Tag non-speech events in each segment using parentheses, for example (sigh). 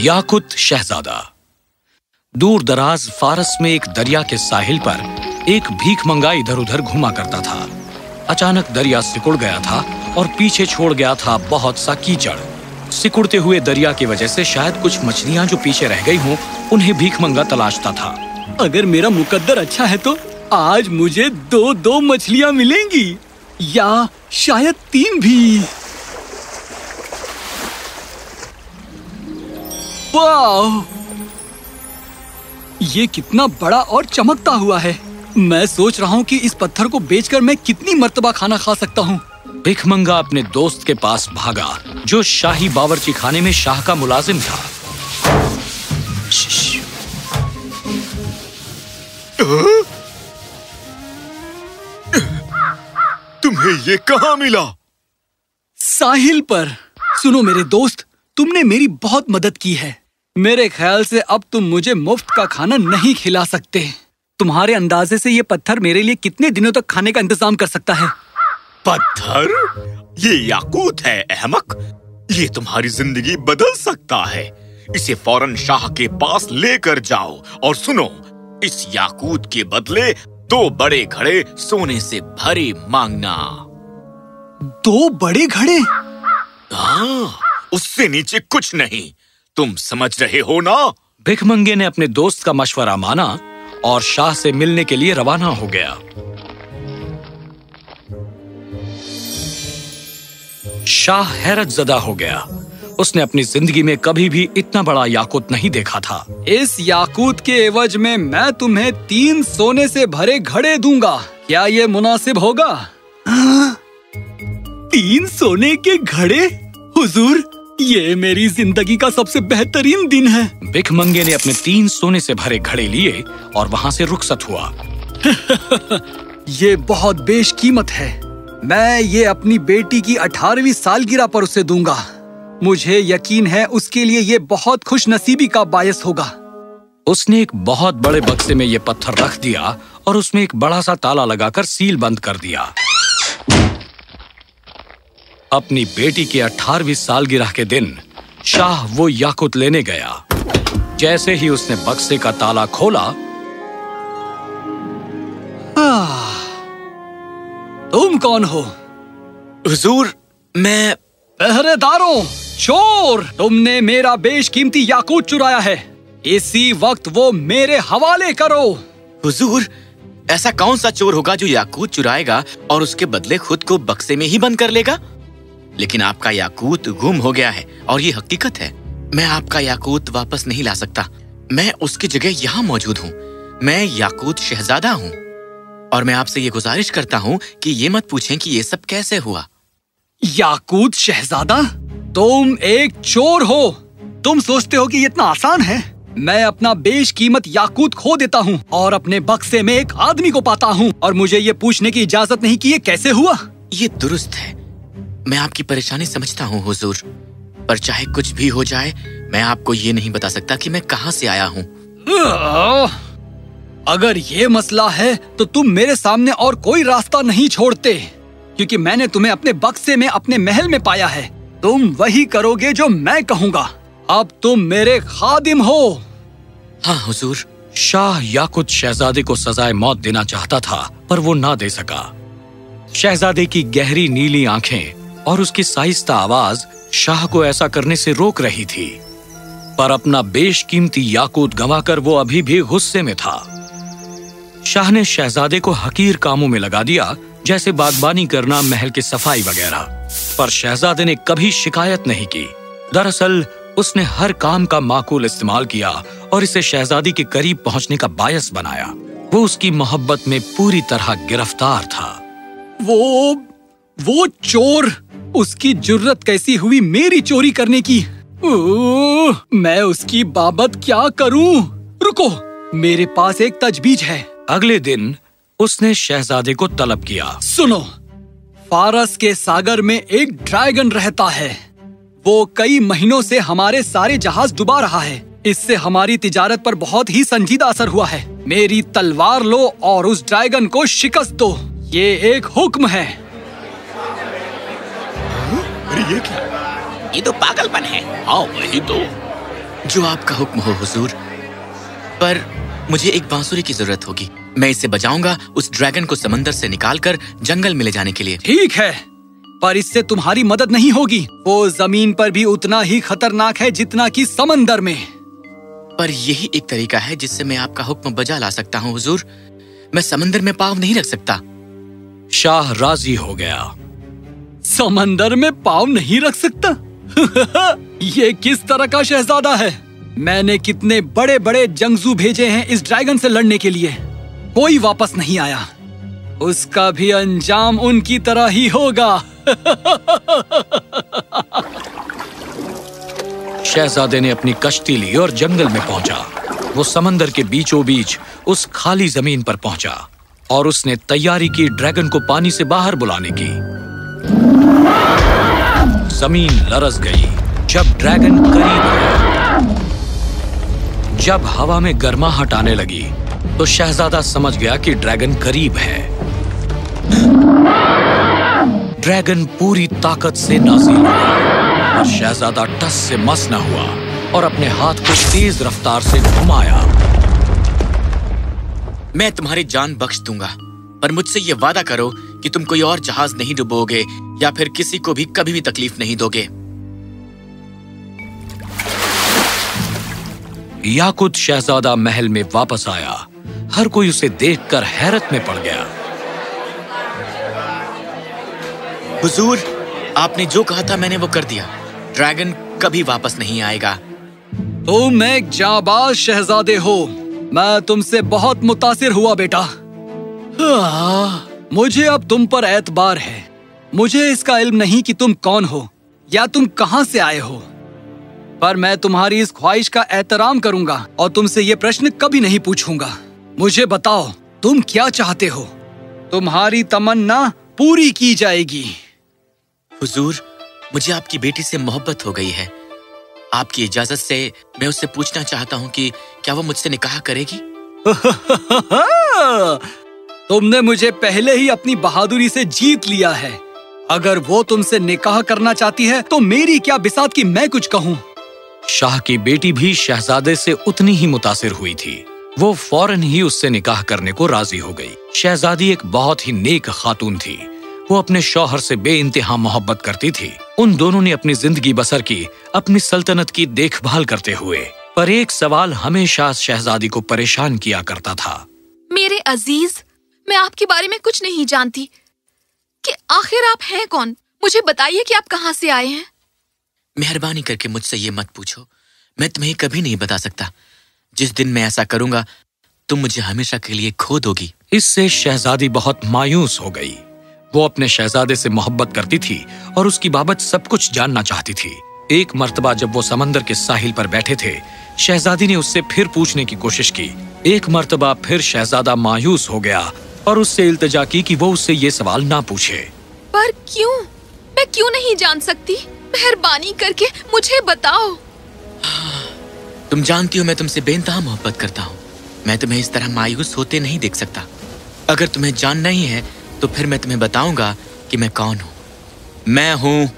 याकुत शहजादा। दूर दराज फारस में एक दरिया के साहिल पर एक भीख मंगा इधर उधर घुमा करता था। अचानक दरिया सिकुड़ गया था और पीछे छोड़ गया था बहुत सा कीचड़। सिकुड़ते हुए दरिया की वजह से शायद कुछ मछलियाँ जो पीछे रह गई हों, उन्हें भीख मंगा तलाशता था। अगर मेरा मुकद्दर अच्छा है तो आज मुझे दो दो मछलियाँ मिलेंगी या शायद तीन भी। वाह ये कितना बड़ा और चमकता हुआ है। मैं सोच रहा हूँ कि इस पत्थर को बेचकर मैं कितनी मर्तबा खाना खा सकता हूँ। भिखमंगा अपने दोस्त के पास भागा जो शाही बावरची खाने में शाह का मुलाजिम था। तुम्हें ये कहाँ मिला? साहिल पर। सुनो मेरे दोस्त तुमने मेरी बहुत मदद की है। मेरे ख्याल से अब तुम मुझे मुफ़्त का खाना नहीं खिला सकते। तुम्हारे अंदाजे से ये पत्थर मेरे लिए कितने दिनों तक खाने का इंतज़ाम कर सकता है? पत्थर? ये याकूत है अहमक। ये तुम्हारी ज़िंदगी बदल सकता है। इसे फ़ौरन शाह के पास लेकर जाओ और सुनो इस याकूत के बदले दो बड़े घड़े सोने से भरे मांगना। दो बड़े घड़े? हाँ। उससे नीचे कुछ नहीं। तुम समझ रहे हो ना? भिखमंगे ने अपने दोस्त का मशवरा माना और शाह से मिलने के लिए रवाना हो गया। शाह हैरत जदा हो गया। उसने अपनी ज़िंदगी में कभी भी इतना बड़ा याकूत नहीं देखा था। इस याकूत के एवज में मैं तुम्हें तीन सोने से भरे घड़े दूँगा। क्या ये मुनासिब होगा? आ, तीन सोने के घड़े? हुजूर ये मेरी ज़िंदगी का सबसे बेहतरीन दिन है। भिखमंगे ने अपने तीन सोने से भरे घड़े लिए और वहाँ से रुखसत हुआ। (laughs) ये बहुत बेशकीमत है। मैं ये अपनी बेटी की अठारहवीं सालगिरह पर उसे दूँगा। मुझे यकीन है उसके लिए ये बहुत खुश नसीबी का बायस होगा। उसने एक बहुत बड़े बक्से में ये पत्थर रख दिया और उसमें एक बड़ा सा ताला लगाकर सील बंद कर दिया। अपनी बेटी की अठारहवीं सालगिरह के दिन शाह वो याकुत लेने गया। जैसे ही उसने बक्से का ताला खोला तुम कौन हो? हुजूर मैं पहरेदारों चोर तुमने मेरा बेशकीमती याकूत चुराया है। इसी वक्त वो मेरे हवाले करो। हुजूर ऐसा कौन सा चोर होगा जो याकूत चुराएगा और उसके बदले खुद को बक्से में ही बंद कर लेगा? लेकिन आपका याकूत गुम हो गया है और ये हकीकत है। मैं आपका याकूत वापस नहीं ला सकता। मैं उसकी जगह यहाँ मौजूद हूँ। मैं याकूत शहजादा हूँ। और मैं आपसे ये गुजारिश करता हूँ कि ये मत पूछें कि ये सब कैसे हुआ। याकूत शहजादा तुम एक चोर हो। तुम सोचते हो कि ये इतना आसान है। मैं अपना बेशकीमत याकूत खो देता हूँ और अपने बक्से में एक आदमी को पाता हूँ। और मुझे ये पूछने की इजाज़त नहीं कि ये कैसे हुआ। ये दुरुस्त है। मैं आपकी परेशानी समझता हूँ हुजूर। पर चाहे कुछ भी हो जाए मैं आपको ये नहीं बता सकता कि मैं कहाँ से आया हूँ। अगर ये मसला है तो तुम मेरे सामने और कोई रास्ता नहीं छोड़ते। क्योंकि मैंने तुम्हें अपने बक्से में अपने महल में पाया है। तुम वही करोगे जो मैं कहूँगा। अब तुम मेरे खादिम हो। हाँ हुजूर। शाह याकुत शहजादे को सजाए मौत देना चाहता था पर वो ना दे सका। शहजादे की गहरी नीली आँखें और उसकी साइस्ता आवाज़ शाह को ऐसा करने से रोक रही थी। पर अपना बेशकीमती याकूत गंवाकर वो अभी भी गुस्से में था। शाह ने शहजादे को हकीर कामों में लगा दिया, जैसे बागबानी करना, महल की सफ़ाई वगैरह। पर शहजादे ने कभी शिकायत नहीं की। दरअसल, उसने हर काम का माकूल इस्तेमाल किया और इसे शहजादी के करीब पहुँचने का बायस बनाया। वो उसकी मोहब्बत में पूरी तरह गिरफ़्तार था। वो वो चोर उसकी जुर्रत कैसी हुई मेरी चोरी करने की? ओ, मैं उसकी बाबत क्या करूँ? रुको मेरे पास एक तजबीज है। अगले दिन उसने शहजादे को तलब किया। सुनो फारस के सागर में एक ड्रैगन रहता है। वो कई महीनों से हमारे सारे जहाज़ डुबा रहा है। इससे हमारी तिजारत पर बहुत ही संजीदा असर हुआ है। मेरी तलवार लो और उस ड्रैगन को शिकस्त दो। ये एक हुक्म है। ये क्या? ये तो पागलपन है। हाँ वही तो। जो आपका हुक्म हो हुजूर। पर मुझे एक बांसुरी की ज़रूरत होगी। मैं इसे बजाऊँगा उस ड्रैगन को समंदर से निकालकर जंगल में ले जाने के लिए। ठीक है पर इससे तुम्हारी मदद नहीं होगी। वो ज़मीन पर भी उतना ही खतरनाक है जितना कि समंदर में। पर यही एक तरीका है जिससे मैं आपका हुक्म बजा ला सकता हूँ हुजूर। मैं समंदर में पाव नहीं रख सकता। शाह राज़ी हो गया। समंदर में पाव नहीं रख सकता? (laughs) ये किस तरह का शहजादा है? मैंने कितने बड़े बड़े जंगजू भेजे हैं इस ड्रैगन से लड़ने के लिए। कोई वापस नहीं आया। उसका भी अंजाम उनकी तरह ही होगा। (laughs) शहजादे ने अपनी कश्ती ली और जंगल में पहुँचा। वो समंदर के बीचों बीच उस खाली ज़मीन पर पहुँचा और उसने तैयारी की ड्रैगन को पानी से बाहर बुलाने की। ज़मीन लरस गई, जब ड्रैगन करीब आया। जब हवा में गर्मा हटाने लगी तो शहजादा समझ गया कि ड्रैगन करीब है। ड्रैगन पूरी ताकत से नाजिल हुआ, और शहजादा टस से मस न हुआ, और अपने हाथ को तेज रफ्तार से घुमाया। मैं तुम्हारी जान बख्श दूँगा, पर मुझसे ये वादा करो कि तुम कोई और जहाज़ नहीं डुबोगे या फिर किसी को भी कभी भी तकलीफ़ नहीं दोगे। याकुत शहजादा महल में वापस आया। हर कोई उसे देखकर हैरत में पड़ गया। हुजूर आपने जो कहा था मैंने वो कर दिया। ड्रैगन कभी वापस नहीं आएगा। तुम एक जाबाज शहजादे हो मैं तुमसे बहुत मुतासिर हुआ बेटा। आह, मुझे अब तुम पर एतबार है। मुझे इसका इल्म नहीं कि तुम कौन हो या तुम कहाँ से आए हो। पर मैं तुम्हारी इस ख्वाहिश का एहतराम करूँगा और तुमसे ये प्रश्न कभी नहीं पूछूँगा। मुझे बताओ तुम क्या चाहते हो? तुम्हारी तमन्ना पूरी की जाएगी। हुजूर मुझे आपकी बेटी से मोहब्बत हो गई है। आपकी इजाज़त से मैं उससे पूछना चाहता हूँ कि क्या वो मुझसे निकाह करेगी? (laughs) तुमने मुझे पहले ही अपनी बहादुरी से जीत लिया है। अगर वो तुमसे निकाह करना चाहती है तो मेरी क्या बिसात की मैं कुछ कहूँ? शाह की बेटी भी शहजादे से उतनी ही मुतासिर हुई थी। वो फ़ौरन ही उससे निकाह करने को राज़ी हो गई। शहजादी एक बहुत ही नेक खातून थी। वो अपने शौहर से बे इंतहा मोहब्बत करती थी। उन दोनों ने अपनी ज़िंदगी बसर की अपनी सल्तनत की देखभाल करते हुए। पर एक सवाल हमेशा शहजादी को परेशान किया करता था। मेरे अज़ीज़ मैं आपके बारे में कुछ नहीं जानती। कि आखिर आप हैं कौन? मुझे बताइए कि आप कहाँ से आए हैं। मेहरबानी करके मुझसे ये मत पूछो। मैं तुम्हें कभी नहीं बता सकता। जिस दिन मैं ऐसा करूँगा तुम मुझे हमेशा के लिए खो दोगी। इससे शहजादी बहुत मायूस हो गई। वो अपने शहजादे से मोहब्बत करती थी और उसकी बाबत सब कुछ जानना चाहती थी। एक मर्तबा जब वो समंदर के साहिल पर बैठे थे शहजादी ने उससे फिर पूछने की कोशिश की। एक मर्तबा फिर शहजादा मायूस हो गया और उससे इल्तजा की कि वो उससे ये सवाल ना पूछे। पर क्यों? मैं क्यों नहीं जान सकती? मेहरबानी करके मुझे बताओ। तुम जानती हो मैं तुमसे बेनतहा मोहब्बत करता हूँ। मैं तुम्हें इस तरह मायूस होते नहीं देख सकता। अगर तुम्हें जानना ही है तो फिर मैं तुम्हें बताऊँगा कि मैं कौन हूँ। मैं हूँ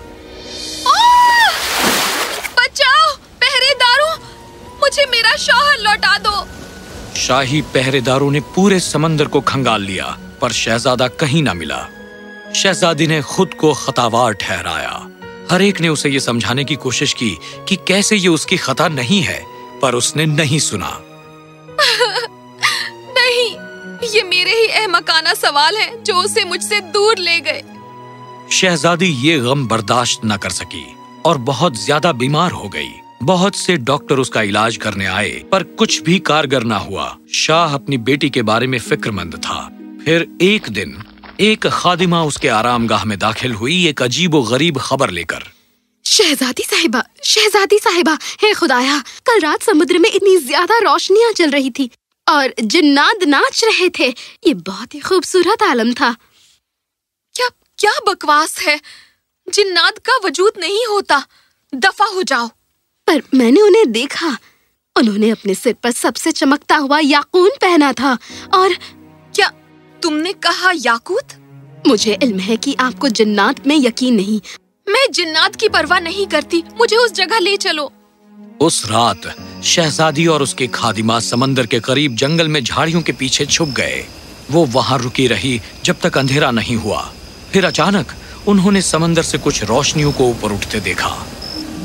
शाही पहरेदारों ने पूरे समंदर को खंगाल लिया पर शहजादा कहीं ना मिला। शहजादी ने खुद को खतावार ठहराया। हर एक ने उसे ये समझाने की कोशिश की कि कैसे ये उसकी खता नहीं है पर उसने नहीं सुना। (laughs) नहीं ये मेरे ही अहमकाना सवाल हैं जो उसे मुझसे दूर ले गए। शहजादी ये गम बर्दाश्त न कर सकी और बहुत ज़्यादा बीमार हो गई। बहुत से डॉक्टर उसका इलाज करने आए, पर कुछ भी कारगर ना हुआ। शाह अपनी बेटी के बारे में फिक्रमंद था। फिर एक दिन, एक खादिमा उसके आरामगाह में दाखिल हुई एक अजीब गरीब खबर लेकर। शहजादी साहिबा शहजादी साहिबा, है खुदाया, कल रात समुद्र में इतनी ज़्यादा रोशनियाँ चल रही थी और जिन्नात नाच रहे थे। ये बहुत ही खूबसूरत आलम था। क्या क्या बकवास है? जिन्नात का वजूद नहीं होता। दफ़ा हो जाओ। पर मैंने उन्हें देखा। उन्होंने अपने सिर पर सबसे चमकता हुआ याकून पहना था। और क्या तुमने कहा याकूत? मुझे इल्म है कि आपको जिन्नात में यकीन नहीं। मैं जिन्नात की परवाह नहीं करती। मुझे उस जगह ले चलो। उस रात शहजादी और उसके खादिमा समंदर के करीब जंगल में झाड़ियों के पीछे छुप गए। वो वहाँ रुकी रही जब तक अंधेरा नहीं हुआ। फिर अचानक उन्होंने समंदर से कुछ रोशनियों को ऊपर उठते देखा।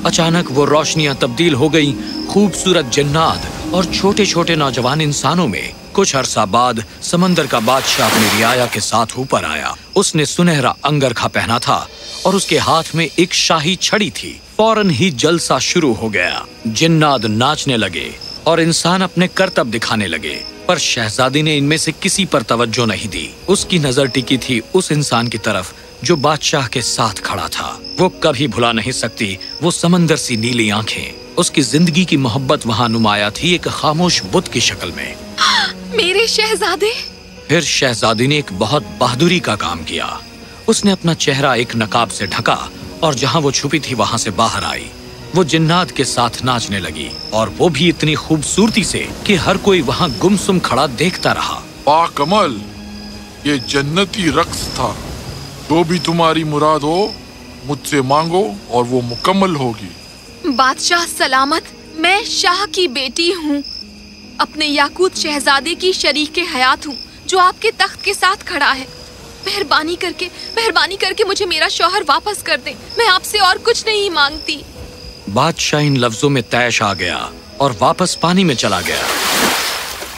अचानक वो रोशनियाँ तब्दील हो गईं खूबसूरत जन्नात और छोटे छोटे नौजवान इंसानों में। कुछ अरसा बाद समंदर का बादशाह अपनी रियाया के साथ ऊपर आया। उसने सुनहरा अंगरखा पहना था और उसके हाथ में एक शाही छड़ी थी। फ़ौरन ही जलसा शुरू हो गया। जिन्नाद नाचने लगे और इंसान अपने करतब दिखाने लगे। पर शहजादी ने इनमें से किसी पर तवज्जो नहीं दी। उसकी नज़र टिकी थी उस इंसान की तरफ़ जो बादशाह के साथ खड़ा था वो कभी भुला नहीं सकती। वो समंदर सी नीली आँखें उसकी ज़िंदगी की मोहब्बत वहाँ नुमाया थी एक खामोश बुद्ध की शक्ल में। मेरे शहजादे। फिर शहजादी ने एक बहुत बहादुरी का काम किया। उसने अपना चेहरा एक नकाब से ढका और जहाँ वो छुपी थी वहाँ से बाहर आई। वो जिन्नात के साथ नाचने लगी और वो भी इतनी खूबसूरती से कि हर कोई वहाँ गुमसुम खड़ा देखता रहा। पा कमल ये जन्नती रक्स था। जो भी तुम्हारी मुराद हो मुझसे मांगो और वो मुकम्मल होगी। बादशाह सलामत मैं शाह की बेटी हूँ। अपने याकूत शहजादे की शरीक के हयात हूँ जो आपके तख्त के साथ खड़ा है। मेहरबानी करके मेहरबानी करके मुझे मेरा शौहर वापस कर दे। मैं आपसे और कुछ नहीं मांगती। बादशाह इन लफ्जों में तैश आ गया और वापस पानी में चला गया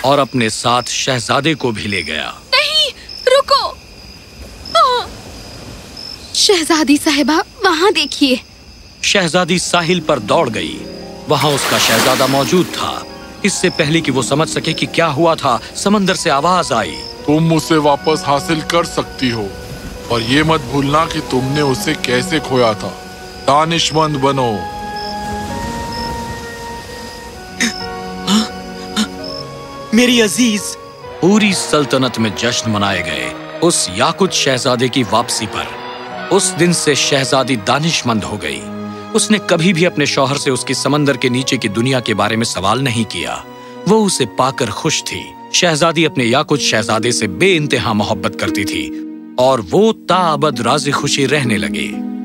और अपने साथ शहजादे को भी ले गया। नहीं रुको। शहजादी साहिबा वहाँ देखिए। शहजादी साहिल पर दौड़ गई। वहाँ उसका शहजादा मौजूद था। इससे पहले कि वो समझ सके कि क्या हुआ था समंदर से आवाज़ आई। तुम उसे वापस हासिल कर सकती हो और ये मत भूलना कि तुमने उसे कैसे खोया था। दानिशमंद बनो। मेरी अज़ीज़। पूरी सल्तनत में जश्न मनाए गए उस याकुत शहजादे की वापसी पर। उस दिन से शहजादी दानिशमंद हो गई। उसने कभी भी अपने शौहर से उसकी समंदर के नीचे की दुनिया के बारे में सवाल नहीं किया। वो उसे पाकर खुश थी। शहजादी अपने याकुत शहजादे से बे मोहब्बत करती थी और वो ताबद राज़ी खुशी रहने लगे।